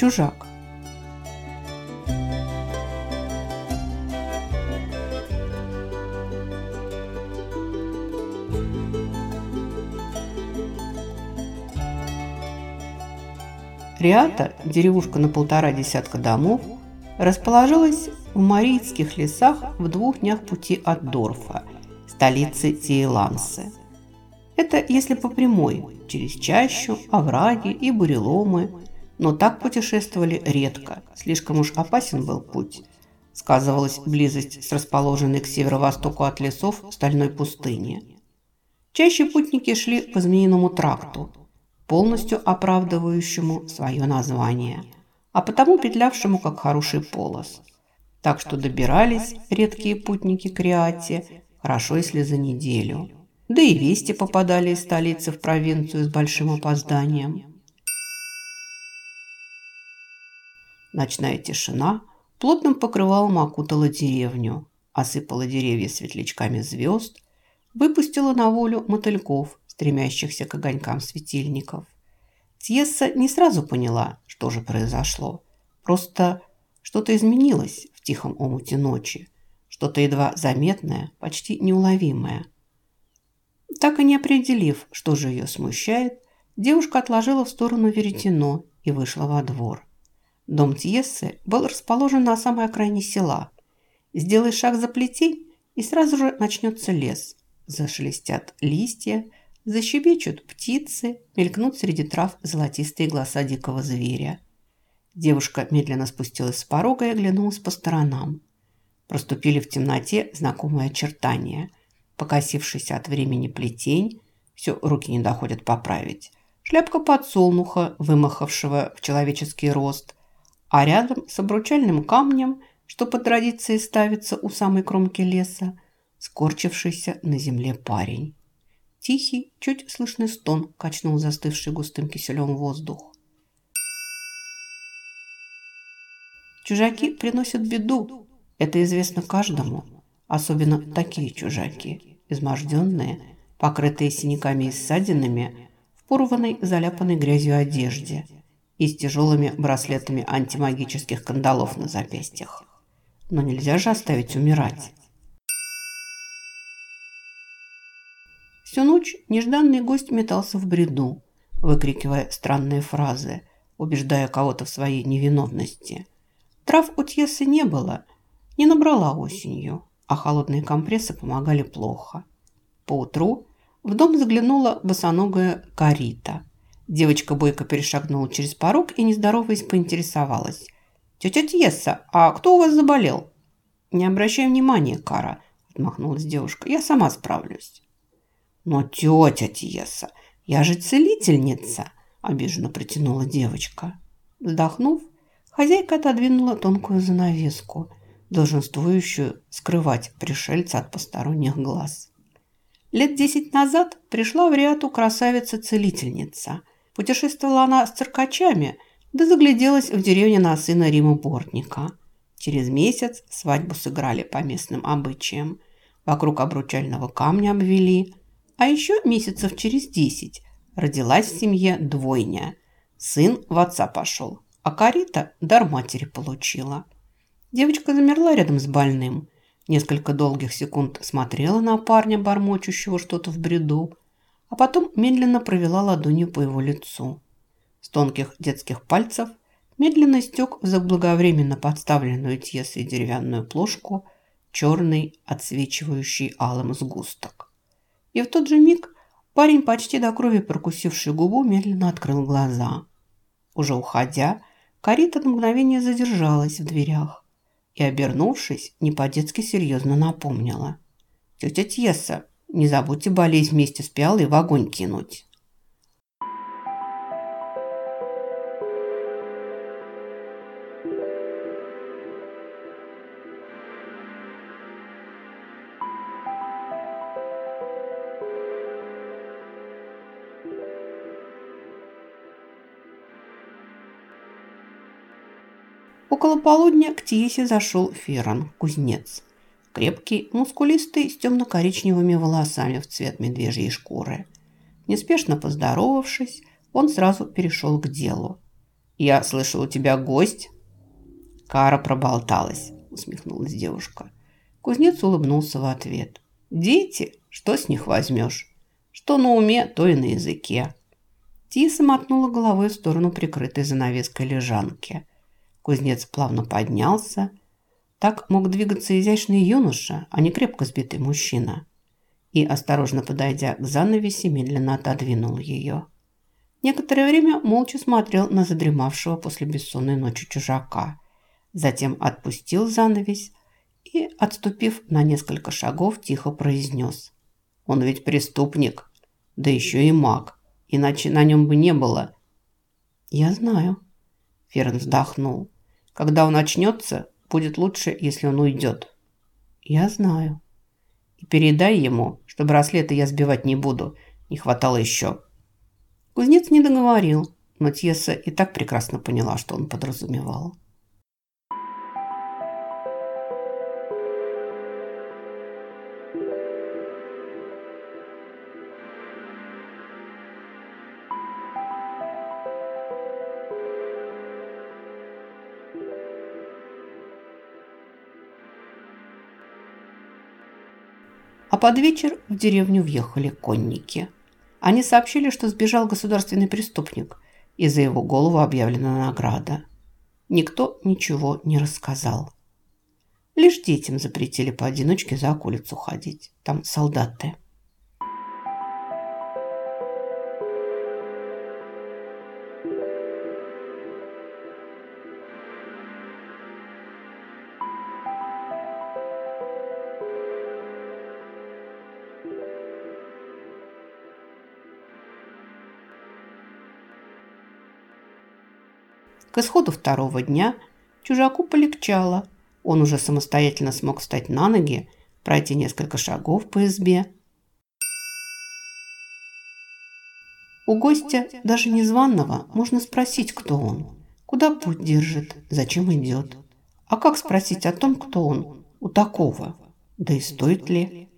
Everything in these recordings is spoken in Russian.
чужак. Риата, деревушка на полтора десятка домов, расположилась в Мариитских лесах в двух днях пути от Дорфа, столицы Тиелансы. Это если по прямой, через чащу, овраги и буреломы, но так путешествовали редко, слишком уж опасен был путь. Сказывалась близость с расположенной к северо-востоку от лесов стальной пустыни. Чаще путники шли по Змеиному тракту, полностью оправдывающему свое название, а потому петлявшему как хороший полос. Так что добирались редкие путники к Риате, хорошо если за неделю. Да и вести попадали из столицы в провинцию с большим опозданием. Ночная тишина плотным покрывалом окутала деревню, осыпала деревья светлячками звезд, выпустила на волю мотыльков, стремящихся к огонькам светильников. Тьесса не сразу поняла, что же произошло. Просто что-то изменилось в тихом омуте ночи, что-то едва заметное, почти неуловимое. Так и не определив, что же ее смущает, девушка отложила в сторону веретено и вышла во двор. Дом Тьессы был расположен на самой окраине села. Сделай шаг за плетень, и сразу же начнется лес. Зашелестят листья, Защебечут птицы, мелькнут среди трав золотистые глаза дикого зверя. Девушка медленно спустилась с порога и оглянулась по сторонам. Проступили в темноте знакомые очертания. Покосившийся от времени плетень, все, руки не доходят поправить. Шляпка подсолнуха, вымахавшего в человеческий рост, а рядом с обручальным камнем, что по традиции ставится у самой кромки леса, скорчившийся на земле парень. Тихий, чуть слышный стон качнул застывший густым киселем воздух. Чужаки приносят беду. Это известно каждому. Особенно такие чужаки, изможденные, покрытые синяками и ссадинами, в порванной, заляпанной грязью одежде и с тяжелыми браслетами антимагических кандалов на запястьях. Но нельзя же оставить умирать. Всю ночь нежданный гость метался в бреду, выкрикивая странные фразы, убеждая кого-то в своей невиновности. Трав у Тьесы не было, не набрала осенью, а холодные компрессы помогали плохо. Поутру в дом заглянула босоногая Карита. Девочка бойко перешагнула через порог и, не здороваясь, поинтересовалась. «Тетя Тьеса, а кто у вас заболел?» «Не обращай внимания, Кара», – отмахнулась девушка. «Я сама справлюсь». «Но тетя Тьеса, я же целительница!» – обиженно протянула девочка. Вздохнув, хозяйка отодвинула тонкую занавеску, долженствующую скрывать пришельца от посторонних глаз. Лет десять назад пришла в Риату красавица-целительница. Путешествовала она с циркачами, да загляделась в деревне на сына Рима Бортника. Через месяц свадьбу сыграли по местным обычаям. Вокруг обручального камня обвели – а еще месяцев через десять родилась в семье двойня. Сын в отца пошел, а Карита дар матери получила. Девочка замерла рядом с больным. Несколько долгих секунд смотрела на парня, бормочущего что-то в бреду, а потом медленно провела ладонью по его лицу. С тонких детских пальцев медленно стек в заблаговременно подставленную тесой деревянную плошку черный, отсвечивающий алым сгусток. И в тот же миг парень, почти до крови прокусивший губу, медленно открыл глаза. Уже уходя, Карита на мгновение задержалась в дверях и, обернувшись, не по-детски серьезно напомнила. «Тетя Тьеса, не забудьте болезнь вместе с пиалой в огонь кинуть». Около полудня к Тиесе зашел Ферон, кузнец. Крепкий, мускулистый, с темно-коричневыми волосами в цвет медвежьей шкуры. Неспешно поздоровавшись, он сразу перешел к делу. «Я слышал, у тебя гость?» Кара проболталась, усмехнулась девушка. Кузнец улыбнулся в ответ. «Дети? Что с них возьмешь? Что на уме, то и на языке». Тиса мотнула головой в сторону прикрытой занавеской лежанки. Кузнец плавно поднялся. Так мог двигаться изящный юноша, а не крепко сбитый мужчина. И, осторожно подойдя к занавеси, медленно отодвинул ее. Некоторое время молча смотрел на задремавшего после бессонной ночи чужака. Затем отпустил занавесь и, отступив на несколько шагов, тихо произнес. «Он ведь преступник, да еще и маг иначе на нем бы не было. Я знаю. Ферн вздохнул. Когда он очнется, будет лучше, если он уйдет. Я знаю. И передай ему, что браслеты я сбивать не буду. Не хватало еще. Кузнец не договорил, но Тьеса и так прекрасно поняла, что он подразумевал. Под вечер в деревню въехали конники. Они сообщили, что сбежал государственный преступник, и за его голову объявлена награда. Никто ничего не рассказал. Лишь детям запретили поодиночке за околицу ходить. Там солдаты. К исходу второго дня чужаку полегчало. Он уже самостоятельно смог встать на ноги, пройти несколько шагов по избе. У гостя, даже незваного, можно спросить, кто он, куда путь держит, зачем идет. А как спросить о том, кто он, у такого? Да и стоит ли?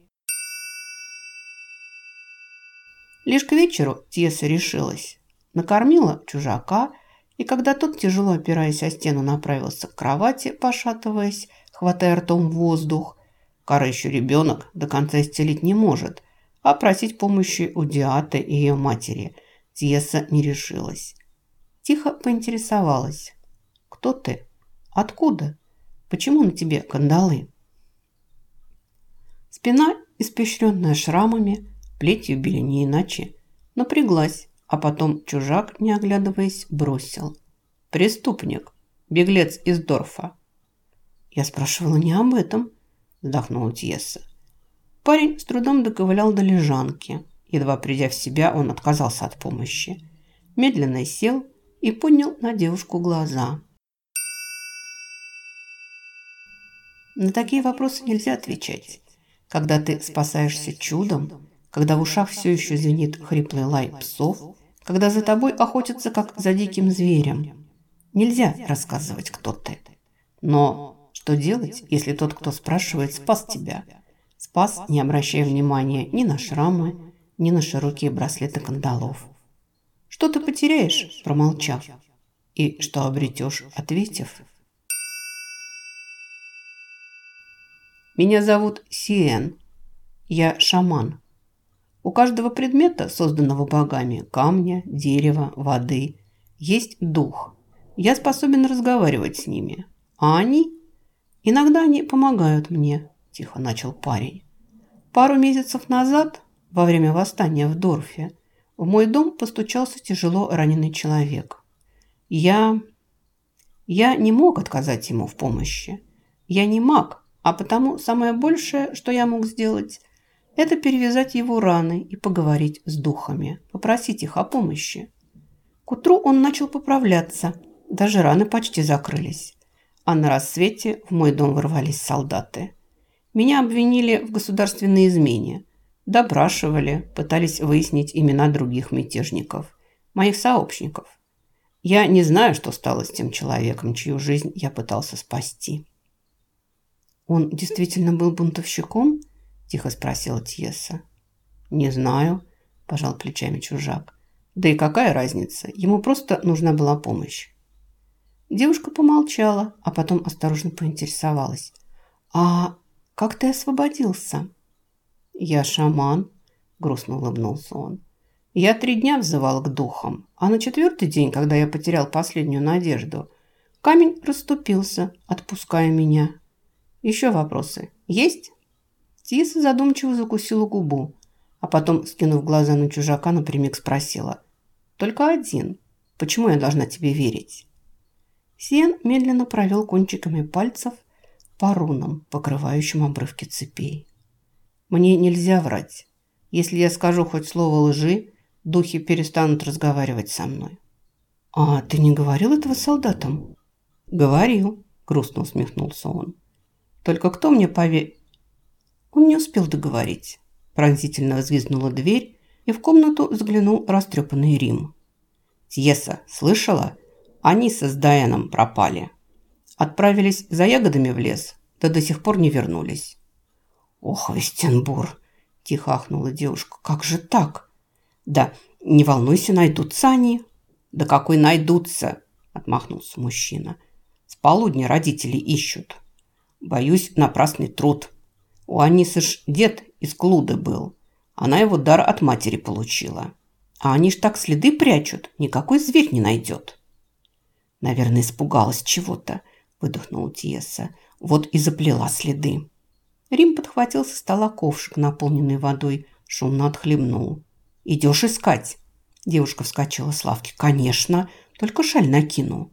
Лишь к вечеру Тьеса решилась. Накормила чужака и когда тот, тяжело опираясь о стену, направился к кровати, пошатываясь, хватая ртом воздух, Кара еще ребенок, до конца исцелить не может, а просить помощи у Диаты и ее матери Тьеса не решилась. Тихо поинтересовалась. «Кто ты? Откуда? Почему на тебе кандалы?» Спина, испещренная шрамами, плетью били не иначе, напряглась, а потом чужак, не оглядываясь, бросил. «Преступник, беглец из Дорфа». «Я спрашивала не об этом», – вздохнула Тьесса. Парень с трудом доковылял до лежанки. Едва придя в себя, он отказался от помощи. Медленно сел и поднял на девушку глаза. На такие вопросы нельзя отвечать. Когда ты спасаешься чудом, когда в ушах все еще звенит хриплый лай псов, когда за тобой охотятся, как за диким зверем. Нельзя рассказывать, кто ты. Но что делать, если тот, кто спрашивает, спас тебя? Спас, не обращая внимания ни на шрамы, ни на широкие браслеты кандалов. Что ты потеряешь, промолчав? И что обретешь, ответив? Меня зовут Сиэн. Я шаман. У каждого предмета, созданного богами, камня, дерева, воды, есть дух. Я способен разговаривать с ними. А они? Иногда они помогают мне, тихо начал парень. Пару месяцев назад, во время восстания в Дорфе, в мой дом постучался тяжело раненый человек. Я... Я не мог отказать ему в помощи. Я не маг, а потому самое большее, что я мог сделать – это перевязать его раны и поговорить с духами, попросить их о помощи. К утру он начал поправляться, даже раны почти закрылись. А на рассвете в мой дом ворвались солдаты. Меня обвинили в государственной измене. Допрашивали, пытались выяснить имена других мятежников, моих сообщников. Я не знаю, что стало с тем человеком, чью жизнь я пытался спасти. Он действительно был бунтовщиком – тихо спросила Тьеса. «Не знаю», – пожал плечами чужак. «Да и какая разница? Ему просто нужна была помощь». Девушка помолчала, а потом осторожно поинтересовалась. «А как ты освободился?» «Я шаман», – грустно улыбнулся он. «Я три дня взывал к духам, а на четвертый день, когда я потерял последнюю надежду, камень расступился, отпуская меня. Еще вопросы есть?» Тиса задумчиво закусила губу, а потом, скинув глаза на чужака, напрямик спросила. «Только один. Почему я должна тебе верить?» Сиен медленно провел кончиками пальцев по рунам, покрывающим обрывки цепей. «Мне нельзя врать. Если я скажу хоть слово лжи, духи перестанут разговаривать со мной». «А ты не говорил этого солдатам?» «Говорил», – грустно усмехнулся он. «Только кто мне поверит?» Он не успел договорить. Пронзительно взвизгнула дверь, и в комнату заглянул растрепанный Рим. «Тьеса, слышала? Они со Сдаяном пропали. Отправились за ягодами в лес, да до сих пор не вернулись». «Ох, Вестенбур!» – тихо ахнула девушка. «Как же так?» «Да, не волнуйся, найдутся они». «Да какой найдутся?» – отмахнулся мужчина. «С полудня родители ищут. Боюсь, напрасный труд». У Анисы ж дед из Клуды был. Она его дар от матери получила. А они ж так следы прячут, никакой зверь не найдет. Наверное, испугалась чего-то, выдохнула Тиеса. Вот и заплела следы. Рим подхватил со стола ковшик, наполненный водой, шумно отхлебнул. «Идешь искать?» Девушка вскочила с лавки. «Конечно, только шаль накину».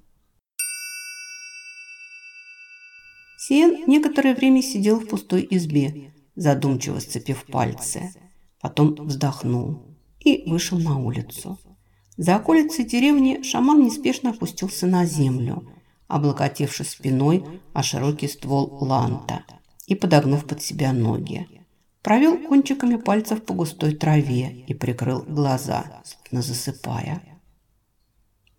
Сиен некоторое время сидел в пустой избе, задумчиво сцепив пальцы. Потом вздохнул и вышел на улицу. За околицей деревни шаман неспешно опустился на землю, облокотившись спиной о широкий ствол ланта и подогнув под себя ноги. Провел кончиками пальцев по густой траве и прикрыл глаза, словно засыпая.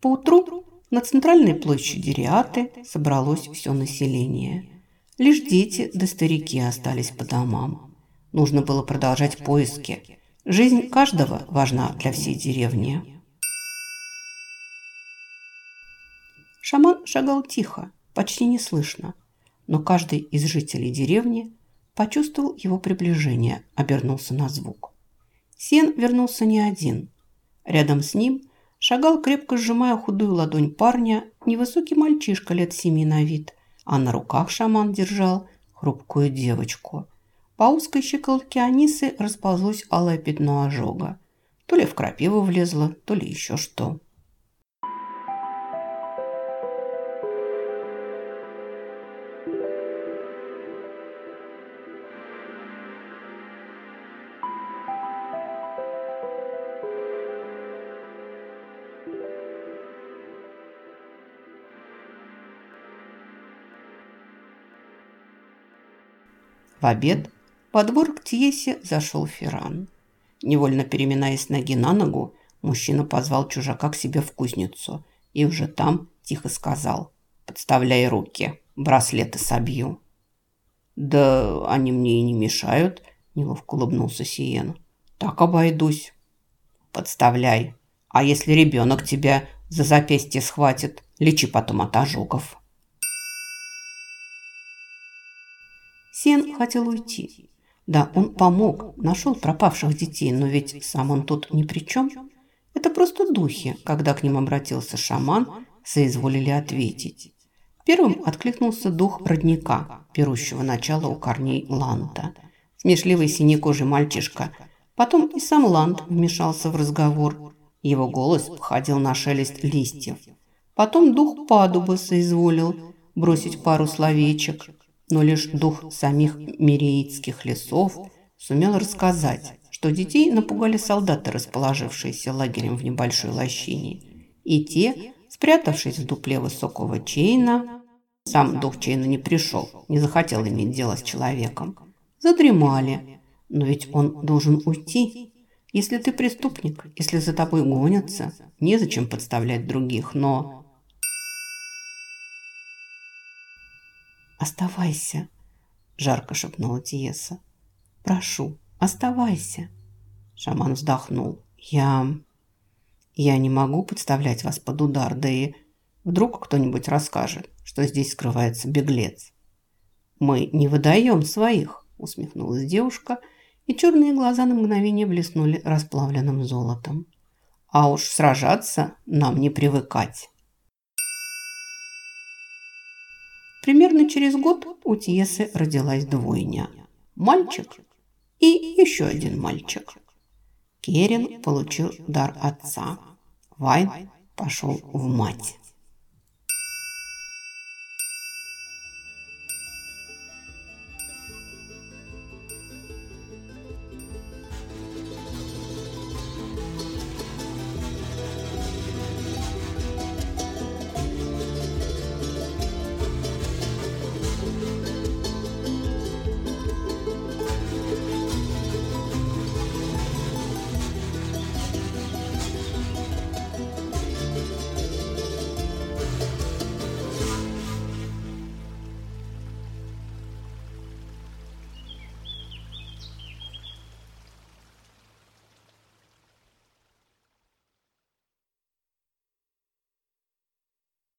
Поутру на центральной площади Риаты собралось все население. Лишь дети да старики остались по домам. Нужно было продолжать поиски. Жизнь каждого важна для всей деревни. Шаман шагал тихо, почти неслышно, но каждый из жителей деревни почувствовал его приближение, обернулся на звук. Сен вернулся не один. Рядом с ним шагал, крепко сжимая худую ладонь парня, невысокий мальчишка лет семи на вид – а на руках шаман держал хрупкую девочку. По узкой щеколотке Анисы расползлось алое пятно ожога. То ли в крапиву влезло, то ли еще что. В обед во двор к Тьесе зашел Ферран. Невольно переминаясь ноги на ногу, мужчина позвал чужака к себе в кузницу и уже там тихо сказал «Подставляй руки, браслеты собью». «Да они мне и не мешают», – неловко улыбнулся Сиен. «Так обойдусь». «Подставляй. А если ребенок тебя за запястье схватит, лечи потом от ожогов». Сен хотел уйти. Да, он помог, нашел пропавших детей, но ведь сам он тут ни при чем. Это просто духи, когда к ним обратился шаман, соизволили ответить. Первым откликнулся дух родника, берущего начало у корней Ланта. Смешливый синекожий мальчишка. Потом и сам Ланд вмешался в разговор. Его голос походил на шелест листьев. Потом дух Падуба соизволил бросить пару словечек – но лишь дух самих миреидских лесов сумел рассказать, что детей напугали солдаты, расположившиеся лагерем в небольшой лощине. И те, спрятавшись в дупле высокого Чейна, сам дух Чейна не пришел, не захотел иметь дело с человеком, задремали. Но ведь он должен уйти. Если ты преступник, если за тобой гонятся, незачем подставлять других, но «Оставайся», – жарко шепнула Тиеса. «Прошу, оставайся». Шаман вздохнул. «Я... я не могу подставлять вас под удар, да и Вдруг кто-нибудь расскажет, что здесь скрывается беглец. «Мы не выдаем своих», – усмехнулась девушка, и черные глаза на мгновение блеснули расплавленным золотом. «А уж сражаться нам не привыкать». Примерно через год у Тьесы родилась двойня. Мальчик и еще один мальчик. Керин получил дар отца. Вайн пошел в мать.